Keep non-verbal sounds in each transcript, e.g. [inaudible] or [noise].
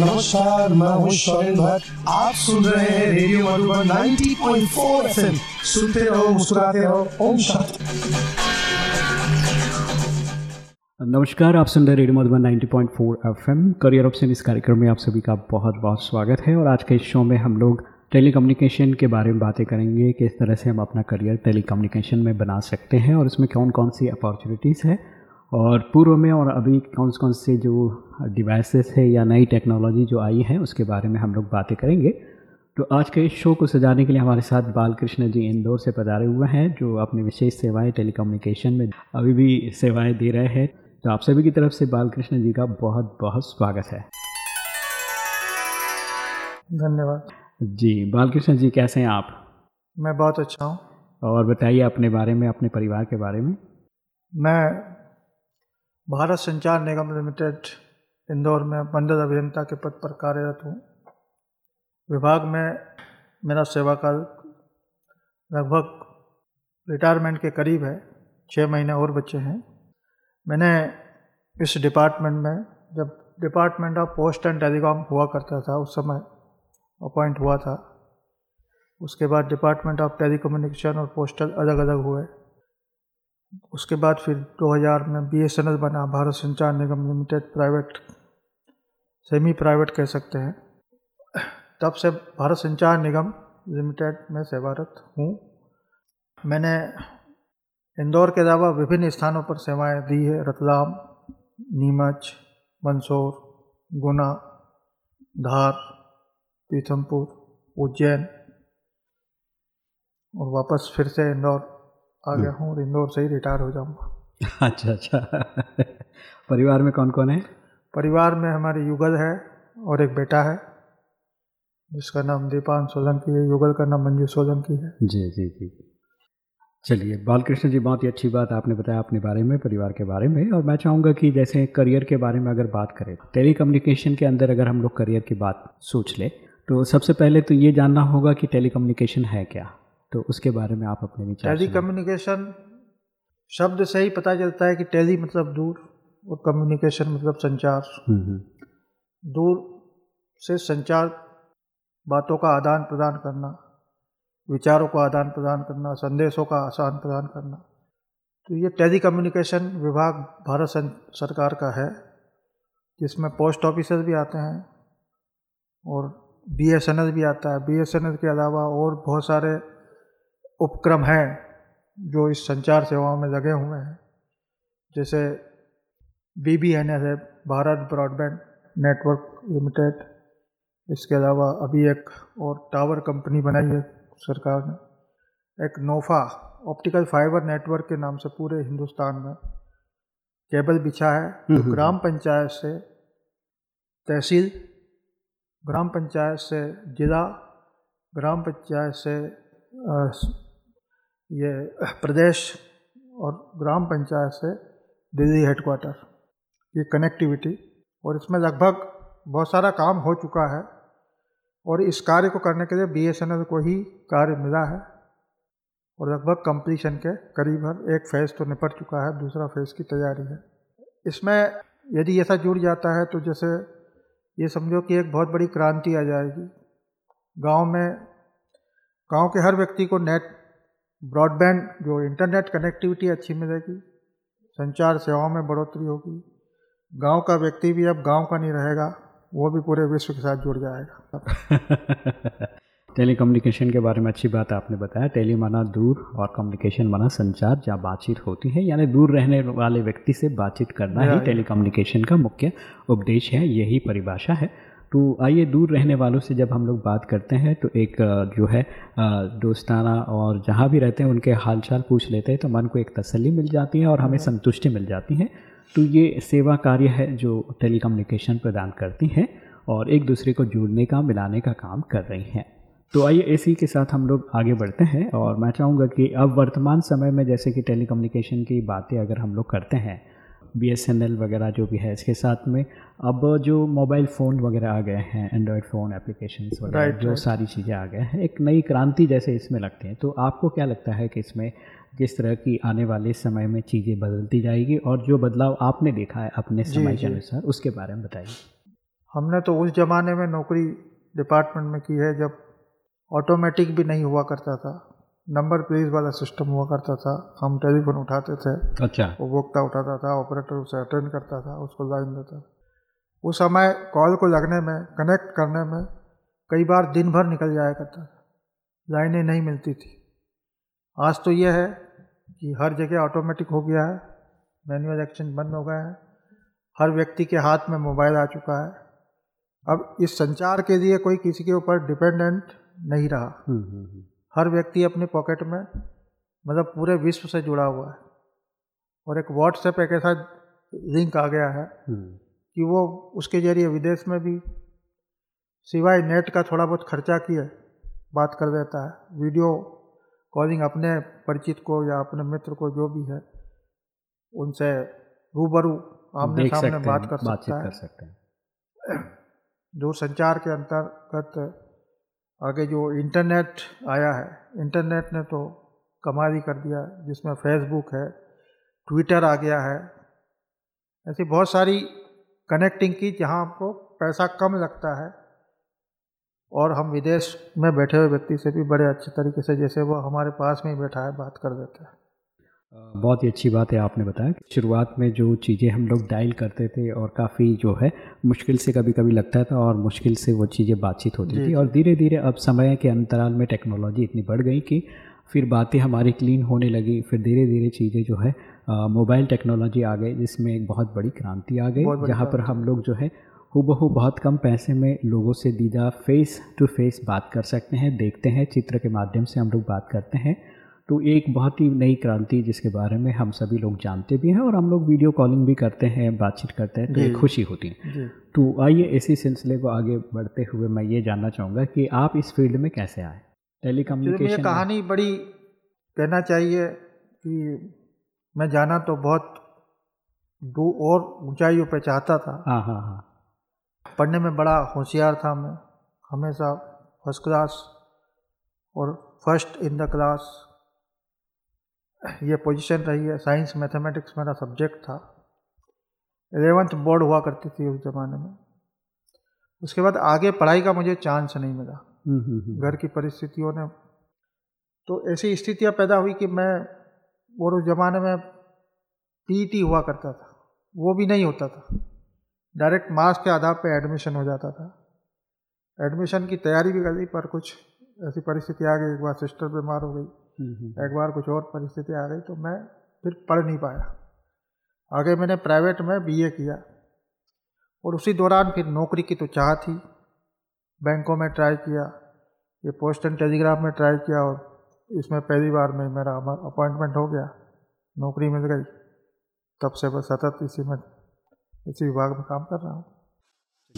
नमस्कार, मैं हूँ शोन भट्ट। आप सुन रहे हैं रेडियो मधुबन 90.4 एफएम। सुनते रहो, मुस्कुराते रहो। ओम शांति। नमस्कार, आप सुन रहे radio Madhuban 90.4 FM. Career option इस कार्यक्रम में आप सभी का बहुत बहुत स्वागत है। और आज के इस शो में हम लोग टेलीकम्युनिकेशन के बारे में बातें करेंगे, किस तरह से हम अपना करियर टेलीकम्युनिकेशन में बना सकते हैं और इसमें कौन कौन सी अपॉर्चुनिटीज़ है। और पूर्व में और अभी कौन कौन से जो डिवाइसेस है या नई टेक्नोलॉजी जो आई है उसके बारे में हम लोग बातें करेंगे। तो आज के इस शो को सजाने के लिए हमारे साथ बालकृष्ण जी इंदौर से पधारे हुए हैं जो अपनी विशेष सेवाएँ टेलीकम्युनिकेशन में अभी भी सेवाएँ दे रहे हैं। तो आप सभी की तरफ़ से बालकृष्ण जी का बहुत बहुत स्वागत है। धन्यवाद। जी बालकृष्ण जी कैसे हैं आप? मैं बहुत अच्छा हूँ। और बताइए अपने बारे में अपने परिवार के बारे में। मैं भारत संचार निगम लिमिटेड, इंदौर में मंडल अभियंता के पद पर कार्यरत हूँ। विभाग में मेरा सेवा काल लगभग रिटायरमेंट के करीब है छः महीने और बच्चे हैं। मैंने इस डिपार्टमेंट में, जब department of post and telecom हुआ करता था, उस समय अपॉइंट हुआ था। उसके बाद डिपार्टमेंट ऑफ़ टेलीकम्युनिकेशन और पोस्टल अलग अलग हुए। उसके बाद फिर 2000 में बीएसएनएल बना, Bharat Sanchar Nigam limited private, semi private कह सकते हैं। तब से भारत संचार निगम लिमिटेड में सेवारत हूँ। मैंने इंदौर के अलावा विभिन्न स्थानों पर सेवाएँ दी है, रतलाम, नीमच, मंदसौर, गुना, धार, पीथमपुर, उज्जैन और वापस फिर से इंदौर। आ गया हूँ और इंदौर से ही रिटायर हो जाऊँगा। [laughs] अच्छा अच्छा। परिवार में कौन कौन है? परिवार में हमारे युगल है और एक बेटा है जिसका नाम दीपान सोलंकी है। युगल का नाम मंजू सोलंकी है। जी जी जी। चलिए बालकृष्ण जी बहुत ही अच्छी बात आपने बताया अपने बारे में परिवार के बारे में। और मैं चाहूँगा कि जैसे करियर के बारे में अगर बात करें टेली कम्युनिकेशन के अंदर अगर हम लोग करियर की बात सोच ले तो सबसे पहले तो ये जानना होगा कि टेली है क्या। तो उसके बारे में आप अपने विचार टेली कम्युनिकेशन शब्द से ही पता चलता है कि टेली मतलब दूर और कम्युनिकेशन मतलब संचार। हम्म, हम्म। दूर से संचार बातों का आदान प्रदान करना विचारों का आदान प्रदान करना संदेशों का आसान प्रदान करना। तो ये टेली कम्युनिकेशन विभाग भारत सरकार का है जिसमें पोस्ट ऑफिसर भी आते हैं और बी भी आता है। बी के अलावा और बहुत सारे उपक्रम हैं जो इस संचार सेवाओं में लगे हुए हैं। जैसे बी बी एन एस है भारत ब्रॉडबैंड नेटवर्क लिमिटेड। इसके अलावा अभी एक और टावर कंपनी बनाई है सरकार ने। एक नोफा ऑप्टिकल फाइबर नेटवर्क के नाम से पूरे हिंदुस्तान में केबल बिछा है। हम्म, तो हम्म, ग्राम पंचायत से तहसील ग्राम पंचायत से जिला ग्राम पंचायत से ये प्रदेश और ग्राम पंचायत से दिल्ली हेडक्वार्टर ये कनेक्टिविटी और इसमें लगभग बहुत सारा काम हो चुका है, और इस कार्य को करने के लिए बी को ही कार्य मिला है, और लगभग कंप्लीशन के करीब हर एक फ़ेज़ तो निपट चुका है, दूसरा फ़ेज़ की तैयारी है। इसमें यदि ऐसा जुड़ जाता है तो जैसे ये समझो कि एक बहुत बड़ी क्रांति आ जाएगी। गाँव में, गाँव के हर व्यक्ति को नेट ब्रॉडबैंड जो इंटरनेट कनेक्टिविटी अच्छी मिलेगी संचार सेवाओं में बढ़ोतरी होगी। गाँव का व्यक्ति भी अब गाँव का नहीं रहेगा वो भी पूरे विश्व के साथ जुड़ जाएगा। [laughs] टेली कम्युनिकेशन के बारे में अच्छी बात आपने बताया। टेली माना दूर और कम्युनिकेशन माना संचार जहाँ बातचीत होती है यानी दूर रहने वाले व्यक्ति से बातचीत करना ही टेली कम्युनिकेशन का मुख्य उपदेश है। यही परिभाषा है। तो आइए दूर रहने वालों से जब हम लोग बात करते हैं तो एक जो है दोस्ताना और जहाँ भी रहते हैं उनके हालचाल पूछ लेते हैं तो मन को एक तसल्ली मिल जाती है और हमें संतुष्टि मिल जाती है। तो ये सेवा कार्य है जो टेलीकम्युनिकेशन प्रदान करती हैं और एक दूसरे को जोड़ने का मिलाने का काम कर रही हैं। तो आइए इसी के साथ हम लोग आगे बढ़ते हैं और मैं चाहूँगा कि अब वर्तमान समय में जैसे कि टेलीकम्युनिकेशन की बातें अगर हम लोग करते हैं बीएसएनएल वगैरह जो भी है इसके साथ में अब जो मोबाइल फ़ोन वगैरह आ गए हैं एंड्रॉयड फ़ोन एप्लीकेशन वगैरह right, जो right. सारी चीज़ें आ गए हैं एक नई क्रांति जैसे इसमें लगते हैं। तो आपको क्या लगता है कि इसमें किस तरह की आने वाले समय में चीज़ें बदलती जाएगी? और जो बदलाव आपने देखा है अपने समय के अनुसार उसके बारे में बताइए। हमने तो उस ज़माने में नौकरी डिपार्टमेंट में की है जब ऑटोमेटिक भी नहीं हुआ करता था। नंबर प्लेस वाला सिस्टम हुआ करता था हम टेलीफोन उठाते थे अच्छा। उपभोक्ता उठाता था ऑपरेटर उसे अटेंड करता था उसको लाइन देता था। उस समय कॉल को लगने में कनेक्ट करने में कई बार दिन भर निकल जाया करता था लाइनें नहीं मिलती थी। आज तो यह है कि हर जगह ऑटोमेटिक हो गया है मैनुअल एक्शन बंद हो गया है हर व्यक्ति के हाथ में मोबाइल आ चुका है। अब इस संचार के लिए कोई किसी के ऊपर डिपेंडेंट नहीं रहा। हम्म, हम्म, हम्म। हर व्यक्ति अपने पॉकेट में मतलब पूरे विश्व से जुड़ा हुआ है। और एक व्हाट्सएप एक ऐसा लिंक आ गया है कि वो उसके ज़रिए विदेश में भी सिवाय नेट का थोड़ा बहुत खर्चा किए बात कर देता है। वीडियो कॉलिंग अपने परिचित को या अपने मित्र को जो भी है उनसे रूबरू आमने सामने बात कर सकता है। कर सकते हैं। दूर संचार के अंतर्गत आगे जो इंटरनेट आया है, इंटरनेट ने तो कमाल ही कर दिया, जिसमें फेसबुक है ट्विटर आ गया है। ऐसी बहुत सारी कनेक्टिंग की जहाँ आपको पैसा कम लगता है और हम विदेश में बैठे हुए व्यक्ति से भी बड़े अच्छे तरीके से, जैसे वो हमारे पास में ही बैठा है, बात कर देते हैं। बहुत ही अच्छी बात है आपने बताया शुरुआत में जो चीज़ें हम लोग डायल करते थे और काफ़ी जो है मुश्किल से कभी कभी लगता था और मुश्किल से वो चीज़ें बातचीत होती थी और धीरे धीरे अब समय के अंतराल में टेक्नोलॉजी इतनी बढ़ गई कि फिर बातें हमारी क्लीन होने लगी फिर धीरे धीरे चीज़ें जो है मोबाइल टेक्नोलॉजी आ गई जिसमें एक बहुत बड़ी क्रांति आ गई जहाँ पर हम लोग जो है हूबहू बहुत कम पैसे में लोगों से दीदा फेस टू फेस बात कर सकते हैं देखते हैं चित्र के माध्यम से हम लोग बात करते हैं। तो एक बहुत ही नई क्रांति जिसके बारे में हम सभी लोग जानते भी हैं और हम लोग वीडियो कॉलिंग भी करते हैं बातचीत करते हैं तो एक खुशी होती है। तो आइए इसी सिलसिले को आगे बढ़ते हुए मैं ये जानना चाहूँगा कि आप इस फ़ील्ड में कैसे आए? टेली कम्युनिकेशन कहानी बड़ी कहना चाहिए कि मैं जाना तो बहुत दो और ऊंचाइयों पर चाहता था। हाँ हाँ हाँ। पढ़ने में बड़ा होशियार था मैं। हमेशा फ़र्स्ट क्लास और फ़र्स्ट इन द क्लास ये पोजीशन रही है। साइंस मैथमेटिक्स मेरा सब्जेक्ट था। एलेवंथ बोर्ड हुआ करती थी उस ज़माने में। उसके बाद आगे पढ़ाई का मुझे चांस नहीं मिला। हम्म, हम्म, हम्म। घर की परिस्थितियों ने तो ऐसी स्थितियाँ पैदा हुई कि मैं और उस ज़माने में पीईटी हुआ करता था। वो भी नहीं होता था। डायरेक्ट मार्क्स के आधार पर एडमिशन हो जाता था। एडमिशन की तैयारी भी कर ली पर कुछ ऐसी परिस्थिति आ गई। एक बार सिस्टर बीमार हो गई। एक बार कुछ और परिस्थिति आ गई तो मैं फिर पढ़ नहीं पाया। आगे मैंने प्राइवेट में बीए किया और उसी दौरान फिर नौकरी की तो चाह थी। बैंकों में ट्राई किया, ये पोस्ट एंड टेलीग्राफ में ट्राई किया और इसमें पहली बार में मेरा अपॉइंटमेंट हो गया, नौकरी मिल गई। तब से बस सतत इसी में, इसी विभाग में काम कर रहा हूँ।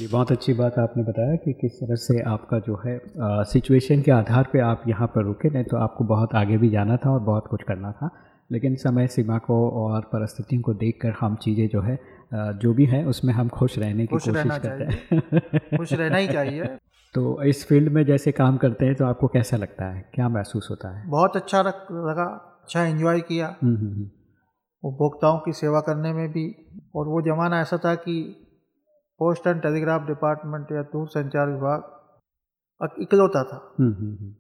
चलिए बहुत अच्छी बात आपने बताया कि किस तरह से आपका जो है सिचुएशन के आधार पे आप यहाँ पर रुके नहीं तो आपको बहुत आगे भी जाना था और बहुत कुछ करना था। लेकिन समय सीमा को और परिस्थितियों को देखकर हम चीज़ें जो है जो भी है उसमें हम खुश रहने की कोशिश करते हैं। खुश रहना ही चाहिए। [laughs] तो इस फ़ील्ड में जैसे काम करते हैं तो आपको कैसा लगता है? क्या महसूस होता है? बहुत अच्छा लगा अच्छा इन्जॉय किया। हम्म, हम्म, हम्म। उपभोक्ताओं की सेवा करने में भी। और वो ज़माना ऐसा था कि पोस्ट एंड टेलीग्राफ डिपार्टमेंट या दूर संचार विभाग इकलौता था। हम्म, हम्म, हम्म।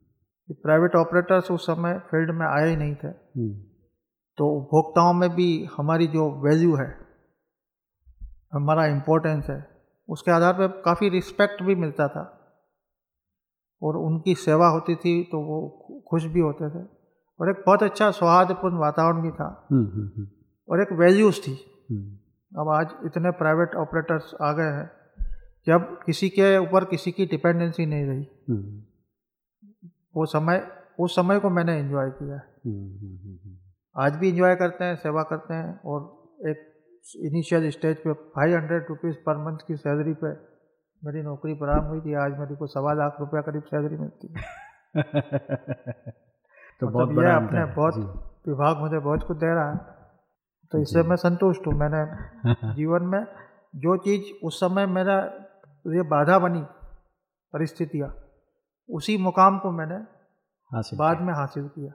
प्राइवेट ऑपरेटर्स उस समय फ़ील्ड में आए ही नहीं थे। तो उपभोक्ताओं में भी हमारी जो वैल्यू है हमारा इम्पोर्टेंस है उसके आधार पर काफ़ी रिस्पेक्ट भी मिलता था। और उनकी सेवा होती थी तो वो खुश भी होते थे। और एक बहुत अच्छा सौहार्दपूर्ण वातावरण भी था। और एक वैल्यूज़ थी। अब आज इतने प्राइवेट ऑपरेटर्स आ गए हैं कि अब किसी के ऊपर किसी की डिपेंडेंसी नहीं रही। हम्म। वो समय उस समय को मैंने एंजॉय किया है। हम्म, हम्म, आज भी एंजॉय करते हैं सेवा करते हैं और एक इनिशियल स्टेज पे five hundred rupees per month की सैलरी पे मेरी नौकरी प्रारंभ हुई थी। आज मेरे को सवा लाख रुपया करीब सैलरी मिलती है। [laughs] तो मतलब बहुत बड़ा अपने बहुत विभाग मुझे बहुत कुछ दे रहा है। तो इससे मैं संतुष्ट हूँ। मैंने [laughs] जीवन में जो चीज़ उस समय मेरा ये बाधा बनी परिस्थितियाँ उसी मुकाम को मैंने बाद में हासिल किया।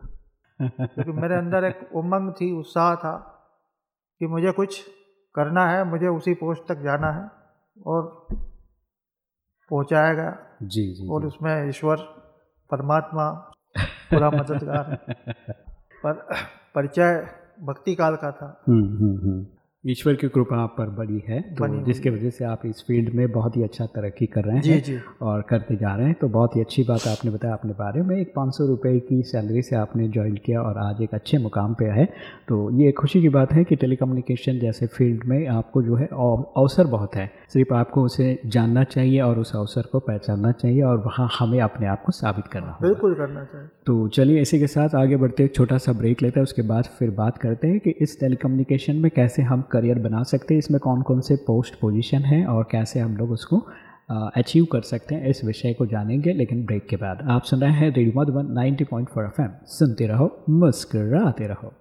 क्योंकि [laughs] मेरे अंदर एक उमंग थी उत्साह था कि मुझे कुछ करना है मुझे उसी पोस्ट तक जाना है और पहुँचाया गया जी जी और उसमें ईश्वर परमात्मा पूरा मददगार [laughs] पर परिचय भक्ति काल का था। हम्म हम्म हम्म। ईश्वर की कृपा आप पर बड़ी है तो जिसकी वजह से आप इस फ़ील्ड में बहुत ही अच्छा तरक्की कर रहे हैं जी। जी और करते जा रहे हैं तो बहुत ही अच्छी बात आपने बताया अपने बारे में। एक पाँच सौ रुपये की सैलरी से आपने ज्वाइन किया और आज एक अच्छे मुकाम पे है तो ये खुशी की बात है कि टेलीकम्युनिकेशन जैसे फ़ील्ड में आपको जो है अवसर बहुत है। सिर्फ़ आपको उसे जानना चाहिए और उस अवसर को पहचानना चाहिए और वहाँ हमें अपने आप को साबित करना बिल्कुल करना चाहिए। तो चलिए इसी के साथ आगे बढ़ते एक छोटा सा ब्रेक लेते हैं उसके बाद फिर बात करते हैं कि इस टेलीकम्युनिकेशन में कैसे हम करियर बना सकते हैं, इसमें कौन कौन से पोस्ट पोजीशन हैं और कैसे हम लोग उसको अचीव कर सकते हैं, इस विषय को जानेंगे, लेकिन ब्रेक के बाद। आप सुन रहे हैं रेडियो मधुबन 90.4 पॉइंट सुनते रहो, मुस्कराते रहो।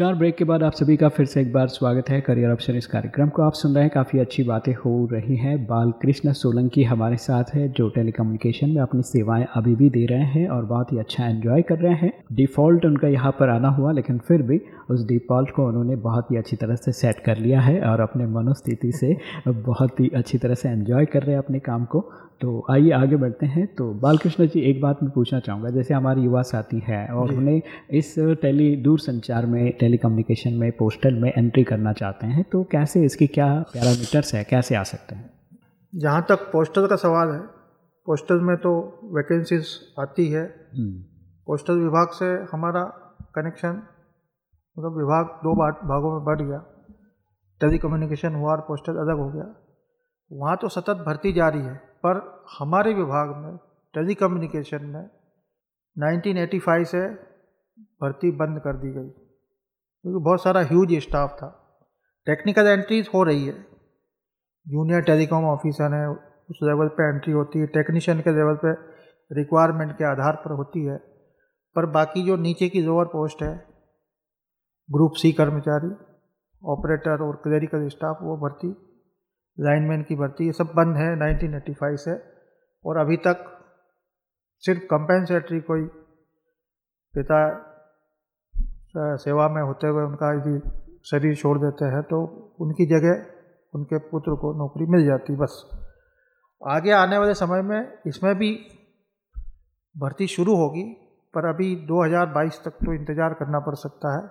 नमस्कार। ब्रेक के बाद आप सभी का फिर से एक बार स्वागत है करियर ऑप्शन इस कार्यक्रम को। आप सुन रहे हैं काफ़ी अच्छी बातें हो रही हैं। बाल कृष्ण सोलंकी हमारे साथ है जो टेलीकम्युनिकेशन में अपनी सेवाएँ अभी भी दे रहे हैं और बहुत ही अच्छा एंजॉय कर रहे हैं। डिफ़ॉल्ट उनका यहाँ पर आना हुआ लेकिन फिर भी उस डिफ़ॉल्ट को उन्होंने बहुत ही अच्छी तरह से सेट कर लिया है और अपने मनोस्थिति से बहुत ही अच्छी तरह से एंजॉय कर रहे हैं अपने काम को। तो आइए आगे बढ़ते हैं। तो बालकृष्ण जी एक बात मैं पूछना चाहूँगा। जैसे हमारे युवा साथी हैं और उन्हें इस टेली दूर संचार में टेली कम्युनिकेशन में पोस्टल में एंट्री करना चाहते हैं तो कैसे इसकी क्या पैरामीटर्स है कैसे आ सकते हैं? जहाँ तक पोस्टल का सवाल है पोस्टल में तो वैकेंसीज आती है। पोस्टल विभाग से हमारा कनेक्शन मतलब विभाग दो भागों में बढ़ गया। टेली कम्युनिकेशन हुआ और पोस्टल अलग हो गया। वहाँ तो सतत भर्ती जारी है पर हमारे विभाग में टेली कम्युनिकेशन में 1985 से भर्ती बंद कर दी गई। क्योंकि बहुत सारा ह्यूज स्टाफ था। टेक्निकल एंट्रीज हो रही है। जूनियर टेलीकॉम ऑफिसर हैं, उस लेवल पे एंट्री होती है। टेक्नीशियन के लेवल पे रिक्वायरमेंट के आधार पर होती है। पर बाकी जो नीचे की लोअर पोस्ट है ग्रुप सी कर्मचारी ऑपरेटर और क्लेरिकल स्टाफ वो भर्ती लाइनमैन की भर्ती, ये सब बंद है। 1985 से। और अभी तक सिर्फ़ कंपेंसेटरी कोई पिता सेवा में होते हुए उनका यदि शरीर छोड़ देते हैं तो उनकी जगह उनके पुत्र को नौकरी मिल जाती, बस। आगे आने वाले समय में इसमें भी भर्ती शुरू होगी, पर अभी 2022 तक तो इंतज़ार करना पड़ सकता है,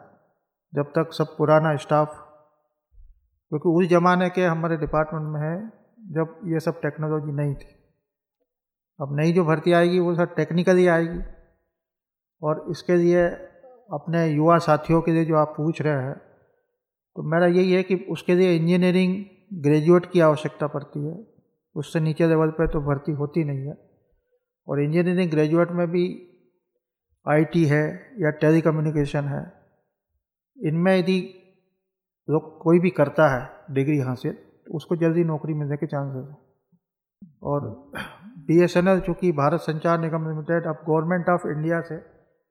जब तक सब पुराना स्टाफ, क्योंकि उस ज़माने के हमारे डिपार्टमेंट में है, जब ये सब टेक्नोलॉजी नहीं थी। अब नई जो भर्ती आएगी, वो सब टेक्निकली आएगी, और इसके लिए अपने युवा साथियों के लिए जो आप पूछ रहे हैं तो मेरा यही है कि उसके लिए इंजीनियरिंग ग्रेजुएट की आवश्यकता पड़ती है। उससे नीचे लेवल पर तो भर्ती होती नहीं है। और इंजीनियरिंग ग्रेजुएट में भी आईटी है या टेली कम्युनिकेशन है, इनमें यदि लोग कोई भी करता है डिग्री हासिल तो उसको जल्दी नौकरी मिलने के चांसेस हैं। और बी एस एन एल चूँकि भारत संचार निगम लिमिटेड अब गवर्नमेंट ऑफ़ इंडिया से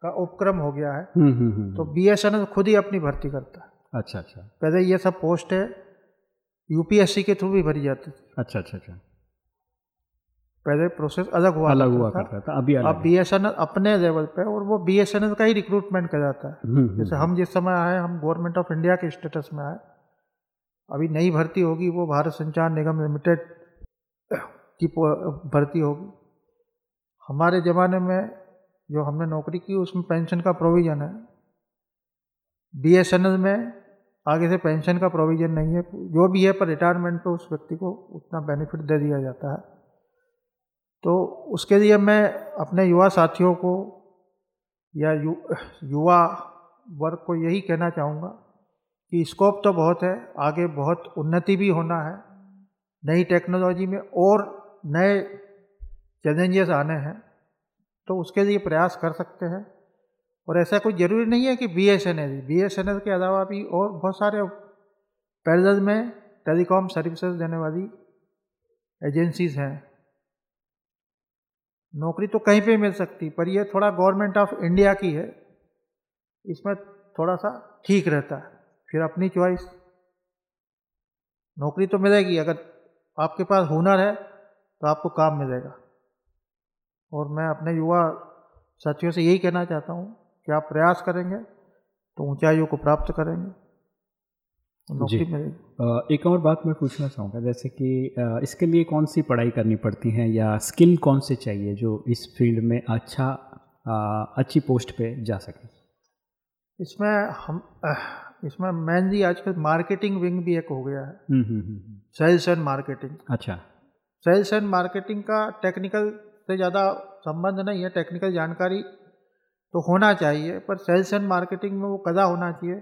का उपक्रम हो गया है। हम्म हम्म हम्म तो बी एस एन खुद ही अपनी भर्ती करता है। अच्छा अच्छा। पहले ये सब पोस्ट है यूपीएससी के थ्रू भी भरी जाती थी। अच्छा अच्छा अच्छा। पहले प्रोसेस अलग हुआ अलग हुआ करता था अभी अलग अब है। बी एस एन एल अपने लेवल पे और वो बी एस एन एल का ही रिक्रूटमेंट कर जाता है। जैसे हम जिस समय आए हम गवर्नमेंट ऑफ़ इंडिया के स्टेटस में आए अभी नई भर्ती होगी वो भारत संचार निगम लिमिटेड की भर्ती होगी। हमारे ज़माने में जो हमने नौकरी की उसमें पेंशन का प्रोविज़न है। बी एस एन एल में आगे से पेंशन का प्रोविज़न नहीं है। जो भी है पर रिटायरमेंट पे उस व्यक्ति को उतना बेनिफिट दे दिया जाता है। तो उसके लिए मैं अपने युवा साथियों को या यु, युवा वर्ग को यही कहना चाहूँगा कि स्कोप तो बहुत है आगे बहुत उन्नति भी होना है। नई टेक्नोलॉजी में और नए चैलेंजेस आने हैं। तो उसके लिए प्रयास कर सकते हैं। और ऐसा कोई ज़रूरी नहीं है कि B S N L B S N L के अलावा भी और बहुत सारे पैरेलल में टेलीकॉम सर्विसेज़ देने वाली एजेंसीज हैं। नौकरी तो कहीं पे मिल सकती, पर ये थोड़ा गवर्नमेंट ऑफ़ इंडिया की है। इसमें थोड़ा सा ठीक रहता है, फिर अपनी चॉइस। नौकरी तो मिलेगी, अगर आपके पास हुनर है तो आपको काम मिलेगा। और मैं अपने युवा साथियों से यही कहना चाहता हूँ कि आप प्रयास करेंगे तो ऊंचाइयों को प्राप्त करेंगे। जी। एक और बात मैं पूछना चाहूँगा जैसे कि इसके लिए कौन सी पढ़ाई करनी पड़ती है या स्किल कौन से चाहिए जो इस फ़ील्ड में अच्छा अच्छी पोस्ट पे जा सके? इसमें हम इसमें मेनली आजकल मार्केटिंग विंग भी एक हो गया है। हम्म, हम्म, हम्म। Sales and marketing. अच्छा। सेल्स एंड मार्केटिंग का टेक्निकल से ज़्यादा संबंध नहीं है टेक्निकल जानकारी तो होना चाहिए पर सेल्स एंड मार्केटिंग में वो कदा होना चाहिए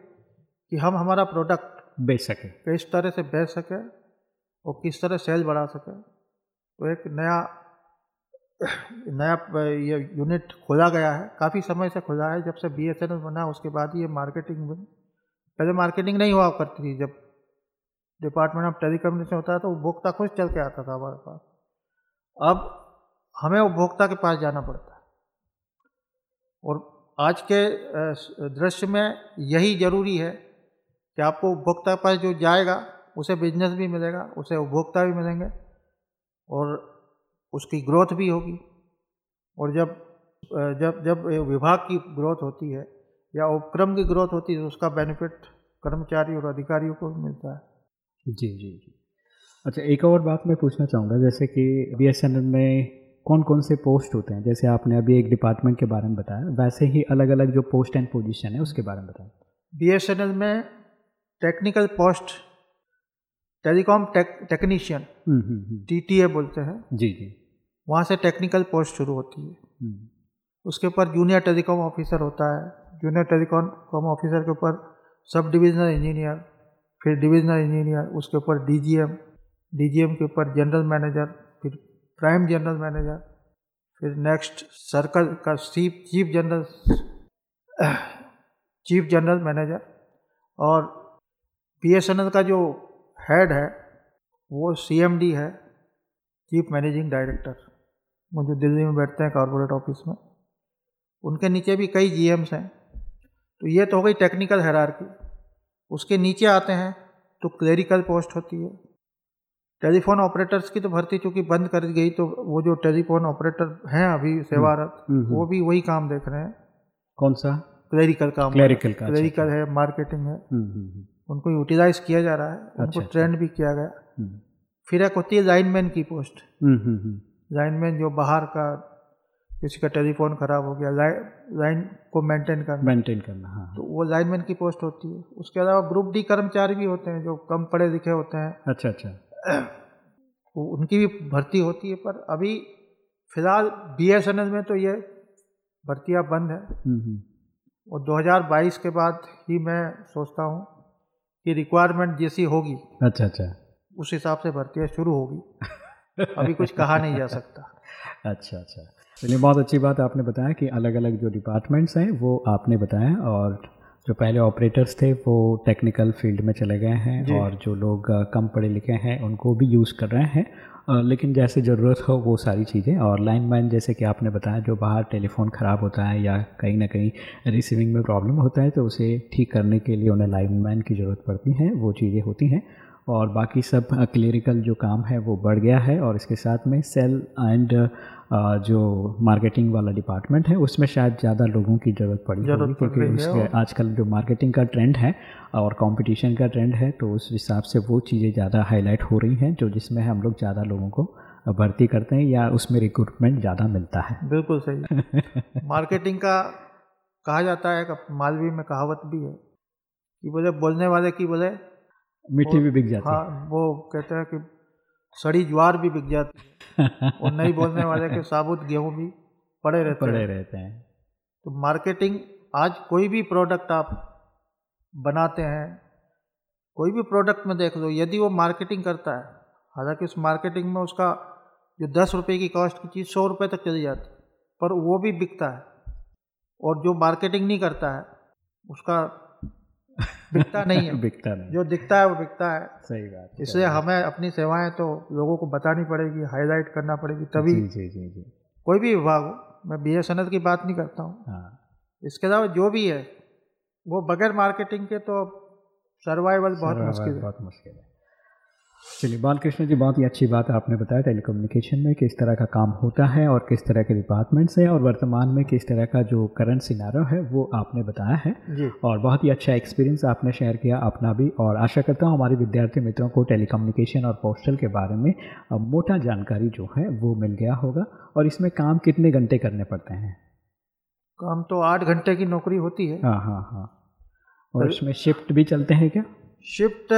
कि हम हमारा प्रोडक्ट बेच सकें। किस तरह से बेच सकें और किस तरह सेल बढ़ा सके। तो एक नया नया ये यूनिट खोला गया है काफ़ी समय से खुला है जब से बी एस एन एल बना उसके बाद ये मार्केटिंग में पहले मार्केटिंग नहीं हुआ करती थी जब डिपार्टमेंट ऑफ़ टेलीकम्युनिकेशन होता है तो उपभोक्ता खुद चल के आता था हमारे पास। अब हमें उपभोक्ता के पास जाना पड़ता है। और आज के दृश्य में यही ज़रूरी है कि आपको उपभोक्ता के पास जो जाएगा, उसे बिज़नेस भी मिलेगा, उसे उपभोक्ता भी मिलेंगे और उसकी ग्रोथ भी होगी। और जब जब जब विभाग की ग्रोथ होती है या उपक्रम की ग्रोथ होती है तो उसका बेनिफिट कर्मचारी और अधिकारियों को भी मिलता है। जी जी जी। अच्छा एक और बात मैं पूछना चाहूँगा, जैसे कि बी एस एन एल में कौन कौन से पोस्ट होते हैं? जैसे आपने अभी एक डिपार्टमेंट के बारे में बताया वैसे ही अलग अलग जो पोस्ट एंड पोजीशन है उसके बारे में बताएँ। बी में technical post telecom tech, technician हम्म, हम्म, हम्म, टी टी ए बोलते हैं। जी जी। वहाँ से टेक्निकल पोस्ट शुरू होती है। हम्म, उसके ऊपर जूनियर टेलीकॉम ऑफिसर होता है। जूनियर टेलीकॉम कॉम ऑफिसर के ऊपर सब डिविजनल इंजीनियर फिर डिविजनल इंजीनियर उसके ऊपर डीजीएम डीजीएम के ऊपर general manager prime general manager फिर नेक्स्ट सर्कल का chief chief general chief general manager और बीएसएनएल का जो हेड है, वो सीएमडी है चीफ मैनेजिंग डायरेक्टर वो जो दिल्ली में बैठते हैं कॉरपोरेट ऑफ़िस में। उनके नीचे भी कई जीएम्स हैं। तो ये तो हो गई टेक्निकल हैरारकी उसके नीचे आते हैं तो क्लेरिकल पोस्ट होती है। टेलीफोन ऑपरेटर्स की तो भर्ती चूँकि बंद कर गई तो वो जो टेलीफोन ऑपरेटर हैं अभी सेवारत हम्म, हम्म। वो भी वही काम देख रहे हैं। कौन सा? क्लेरिकल काम। क्लैरिकल का अच्छा, क्लेरिकल है मार्केटिंग है। हम्म, हम्म, हम्म, उनको यूटिलाइज किया जा रहा है उनको अच्छा, अच्छा। ट्रेंड भी किया गया। हम्म, फिर एक होती है लाइनमैन की पोस्ट हम्म, हम्म, हम्म, लाइनमैन जो बाहर का किसी का टेलीफोन खराब हो गया लाइन को मेंटेन करना। मेंटेन करना हाँ। तो वो लाइनमैन की पोस्ट होती है। उसके अलावा ग्रुप डी कर्मचारी भी होते हैं जो कम पढ़े लिखे होते हैं। अच्छा अच्छा। उनकी भी भर्ती होती है पर अभी फ़िलहाल बी एस एन एल में तो ये भर्तियाँ बंद है। हम्म, हम्म, और 2022 के बाद ही मैं सोचता हूँ कि रिक्वायरमेंट जैसी होगी अच्छा अच्छा। उस हिसाब से भर्तियाँ शुरू होगी। अभी कुछ कहा नहीं जा सकता। [laughs] अच्छा अच्छा। चलिए बहुत अच्छी बात आपने बताया कि अलग अलग जो डिपार्टमेंट्स हैं वो आपने बताया और जो पहले ऑपरेटर्स थे वो टेक्निकल फ़ील्ड में चले गए हैं और जो लोग कम पढ़े लिखे हैं उनको भी यूज़ कर रहे हैं। लेकिन जैसे ज़रूरत हो वो सारी चीज़ें और लाइनमैन जैसे कि आपने बताया जो बाहर टेलीफोन ख़राब होता है या कहीं ना कहीं रिसीविंग में प्रॉब्लम होता है तो उसे ठीक करने के लिए उन्हें लाइनमैन की ज़रूरत पड़ती है वो चीज़ें होती हैं। और बाकी सब क्लियरिकल जो काम है वो बढ़ गया है और इसके साथ में सेल एंड जो मार्केटिंग वाला डिपार्टमेंट है उसमें शायद ज़्यादा लोगों की ज़रूरत पड़ी होगी क्योंकि उसके आजकल जो मार्केटिंग का ट्रेंड है और कंपटीशन का ट्रेंड है तो उस हिसाब से वो चीज़ें ज़्यादा हाईलाइट हो रही हैं जो जिसमें हम लोग ज़्यादा लोगों को भर्ती करते हैं या उसमें रिक्रूटमेंट ज़्यादा मिलता है। बिल्कुल सही [laughs] मार्केटिंग का कहा जाता है मालवी में कहावत भी है कि बोले बोलने वाले की बोले मिट्टी भी बिक जाती हाँ। वो कहते हैं कि सड़ी ज्वार भी बिक जाती है। [laughs] और नहीं बोलने वाले के साबुत गेहूँ भी पड़े रहते पड़े हैं। रहते हैं। तो मार्केटिंग आज कोई भी प्रोडक्ट आप बनाते हैं कोई भी प्रोडक्ट में देख लो यदि वो मार्केटिंग करता है हालाँकि उस मार्केटिंग में उसका जो दस रुपये की कॉस्ट की चीज़ सौ रुपये तक चली जाती पर वो भी बिकता है। और जो मार्केटिंग नहीं करता है उसका बिकता नहीं है। [laughs] बिकता नहीं। जो दिखता है वो बिकता है। सही बात इसलिए हमें अपनी सेवाएँ तो लोगों को बतानी पड़ेगी हाईलाइट करना पड़ेगी तभी जी जी जी जी। कोई भी विभाग हो मैं बी एस की बात नहीं करता हूँ। हाँ। इसके अलावा जो भी है वो बगैर मार्केटिंग के तो सर्वाइवल बहुत मुश्किल है। बहुत मुश्किल है। चलिए बालकृष्ण जी बहुत ही अच्छी बात आपने बताया टेलीकम्युनिकेशन में किस तरह का काम होता है और किस तरह के डिपार्टमेंट्स हैं और वर्तमान में किस तरह का जो करंट सिनारो है वो आपने बताया है। जी। और बहुत ही अच्छा एक्सपीरियंस आपने शेयर किया अपना भी और आशा करता हूँ हमारे विद्यार्थी मित्रों को टेलीकम्युनिकेशन और पोस्टल के बारे में मोटा जानकारी जो है वो मिल गया होगा। और इसमें काम कितने घंटे करने पड़ते हैं? काम तो आठ घंटे की नौकरी होती है। हाँ हाँ हाँ। और इसमें शिफ्ट भी चलते हैं क्या? शिफ्ट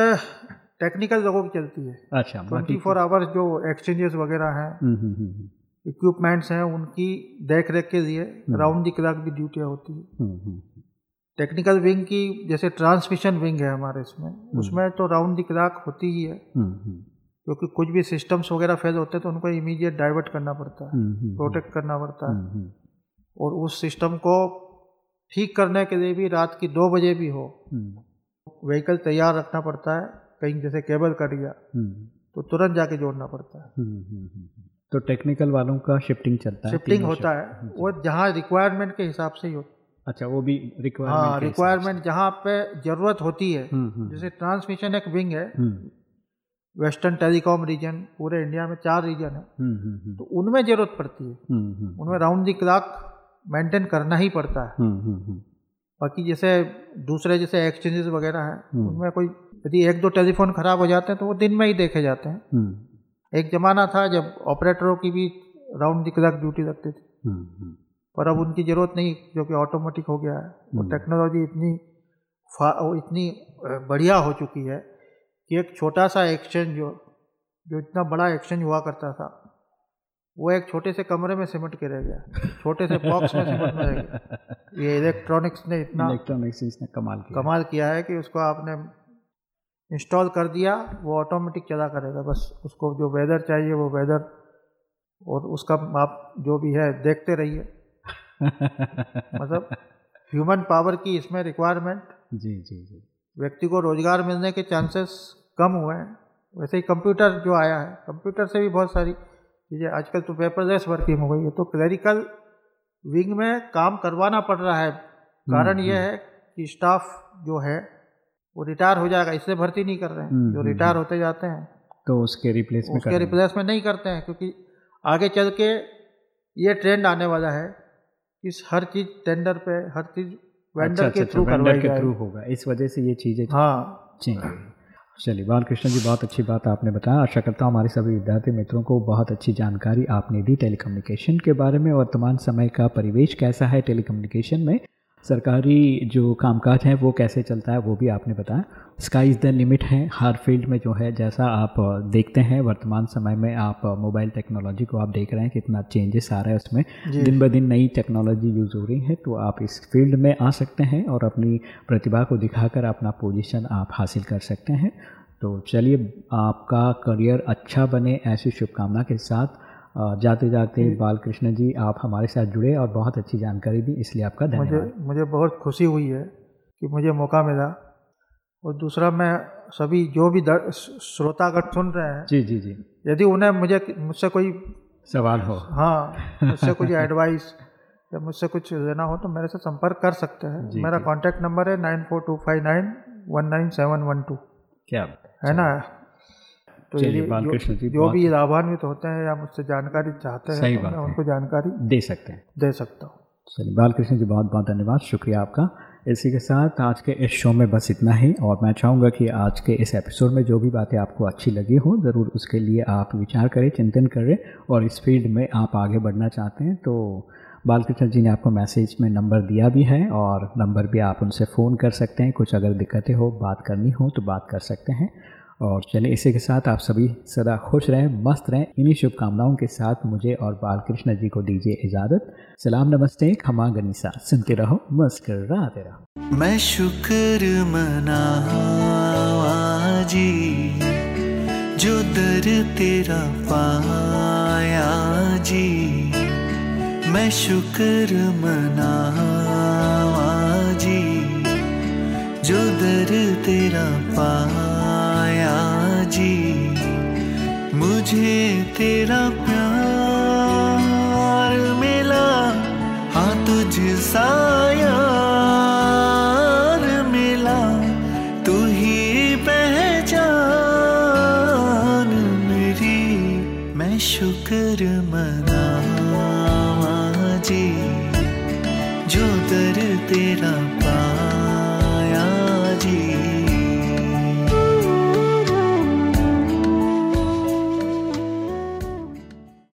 टेक्निकल लोगों की चलती है। अच्छा ट्वेंटी फोर आवर्स जो एक्सचेंजेस वगैरह हैं हम्म, हम्म, हम्म, इक्विपमेंट्स हैं उनकी देख रेख के लिए राउंड दी क्लाक भी ड्यूटियाँ होती है। टेक्निकल विंग की जैसे ट्रांसमिशन विंग है हमारे इसमें उसमें तो राउंड दी क्लाक होती ही है। क्योंकि कुछ भी सिस्टम्स वगैरह फेल होते हैं तो उनको इमीडिएट डाइवर्ट करना पड़ता है प्रोटेक्ट करना पड़ता है। और उस सिस्टम को ठीक करने के लिए भी रात की दो बजे भी हो व्हीकल तैयार रखना पड़ता है। कहीं जैसे केबल कट गया हम्म, तो तुरंत जाके जोड़ना पड़ता है। हम्म, हम्म। तो टेक्निकल वालों का शिफ्टिंग चलता है शिफ्टिंग होता है। वो जहाँ रिक्वायरमेंट के हिसाब से ही होता अच्छा वो भी रिक्वायरमेंट हाँ रिक्वायरमेंट जहाँ पे ज़रूरत होती है जैसे ट्रांसमिशन एक विंग है वेस्टर्न टेलीकॉम रीजन पूरे इंडिया में चार रीजन है। तो उनमें ज़रूरत पड़ती है। उनमें राउंड दी क्लाक मेंटेन करना ही पड़ता है। बाकी जैसे दूसरे जैसे एक्सचेंजेस वगैरह हैं हम्म। उनमें कोई यदि एक दो टेलीफोन खराब हो जाते हैं तो वो दिन में ही देखे जाते हैं। एक ज़माना था जब ऑपरेटरों की भी राउंड दी क्लॉक ड्यूटी लगती थी। पर अब उनकी ज़रूरत नहीं क्योंकि ऑटोमेटिक हो गया है। और हम्म। टेक्नोलॉजी इतनी इतनी बढ़िया हो चुकी है कि एक छोटा सा एक्सचेंज जो जो इतना बड़ा एक्सचेंज हुआ करता था वो एक छोटे से कमरे में सिमट के रह गया। छोटे से बॉक्स में सिमट में रह गया। ये इलेक्ट्रॉनिक्स ने इतना इलेक्ट्रॉनिक्स ने कमाल किया। कमाल किया है कि उसको आपने इंस्टॉल कर दिया वो ऑटोमेटिक चला करेगा। बस उसको जो वेदर चाहिए वो वेदर और उसका आप जो भी है देखते रहिए। [laughs] मतलब ह्यूमन पावर की इसमें रिक्वायरमेंट जी जी जी। व्यक्ति को रोज़गार मिलने के चांसेस कम हुए हैं। वैसे ही कंप्यूटर जो आया है कंप्यूटर से भी बहुत सारी चीज़ें आजकल तो पेपरलेस वर्किंग हो गई है तो क्लरिकल विंग में काम करवाना पड़ रहा है। कारण हम्म, यह है कि स्टाफ जो है वो रिटायर हो जाएगा इससे भर्ती नहीं कर रहे हम्म, हैं जो हम्म, रिटायर होते जाते हैं तो उसके रिप्लेसमेंट उसके। रिप्लेसमेंट नहीं करते हैं क्योंकि आगे चल के ये ट्रेंड आने वाला है कि हर चीज़ टेंडर पे हर चीज़ अच्छा वेंडर अच्छा के अच्छा थ्रू वेंडर करवाई के थ्रू होगा। इस वजह से ये चीज़ें हाँ। चेंज चलिए, बालकृष्ण जी, बहुत अच्छी बात आपने बताया। आशा करता हूँ हमारे सभी विद्यार्थी मित्रों को बहुत अच्छी जानकारी आपने दी टेलीकम्युनिकेशन के बारे में, वर्तमान समय का परिवेश कैसा है टेलीकम्युनिकेशन में। सरकारी जो कामकाज है वो कैसे चलता है वो भी आपने बताया। स्काई इज़ द लिमिट है। हर फ़ील्ड में जो है जैसा आप देखते हैं वर्तमान समय में आप मोबाइल टेक्नोलॉजी को आप देख रहे हैं कितना चेंजेस आ रहा है उसमें। दिन ब दिन नई टेक्नोलॉजी यूज़ हो रही है तो आप इस फ़ील्ड में आ सकते हैं और अपनी प्रतिभा को दिखाकर अपना पोजीशन आप हासिल कर सकते हैं। तो चलिए आपका करियर अच्छा बने ऐसी शुभकामना के साथ। जाते जाते बालकृष्ण जी आप हमारे साथ जुड़े और बहुत अच्छी जानकारी दी इसलिए आपका धन्यवाद। मुझे मुझे बहुत खुशी हुई है कि मुझे मौका मिला। और दूसरा मैं सभी जो भी दर- श्रोतागण सुन रहे हैं जी जी जी। यदि उन्हें मुझे मुझसे कोई सवाल हो। हाँ [laughs] मुझसे कुछ एडवाइस या मुझसे कुछ लेना हो तो मेरे से संपर्क कर सकते हैं। मेरा। कॉन्टैक्ट नंबर है nine four two five nine one nine seven one two. क्या है ना? तो यदि बालकृष्ण जी, जो, जो भी लाभान्वित होते हैं या मुझसे जानकारी चाहते हैं सही तो बात मैं। उनको जानकारी दे सकते हैं। दे सकता हूँ। चलिए बालकृष्ण जी बहुत बहुत धन्यवाद शुक्रिया आपका। इसी के साथ आज के इस शो में बस इतना ही और मैं चाहूँगा कि आज के इस एपिसोड में जो भी बातें आपको अच्छी लगी हो ज़रूर उसके लिए आप विचार करें चिंतन करें और इस फ़ील्ड में आप आगे बढ़ना चाहते हैं तो बालकृष्ण जी ने आपको मैसेज में नंबर दिया भी है और नंबर भी आप उनसे फ़ोन कर सकते हैं। कुछ अगर दिक्कतें हो बात करनी हो तो बात कर सकते हैं। और चलिए इसी के साथ आप सभी सदा खुश रहें, मस्त रहें। इन्हीं शुभकामनाओं के साथ मुझे और बालकृष्ण जी को दीजिए इजाज़त। सलाम, नमस्ते, खमा गनीसा। सुनते रहो, मुस्कराते रहो। मैं शुक्र मनावा जी, जो दर तेरा पाया जी। मैं शुक्र मना जी, जो दर तेरा पाया जी मुझे तेरा प्यार मिला। हाँ तुझ सा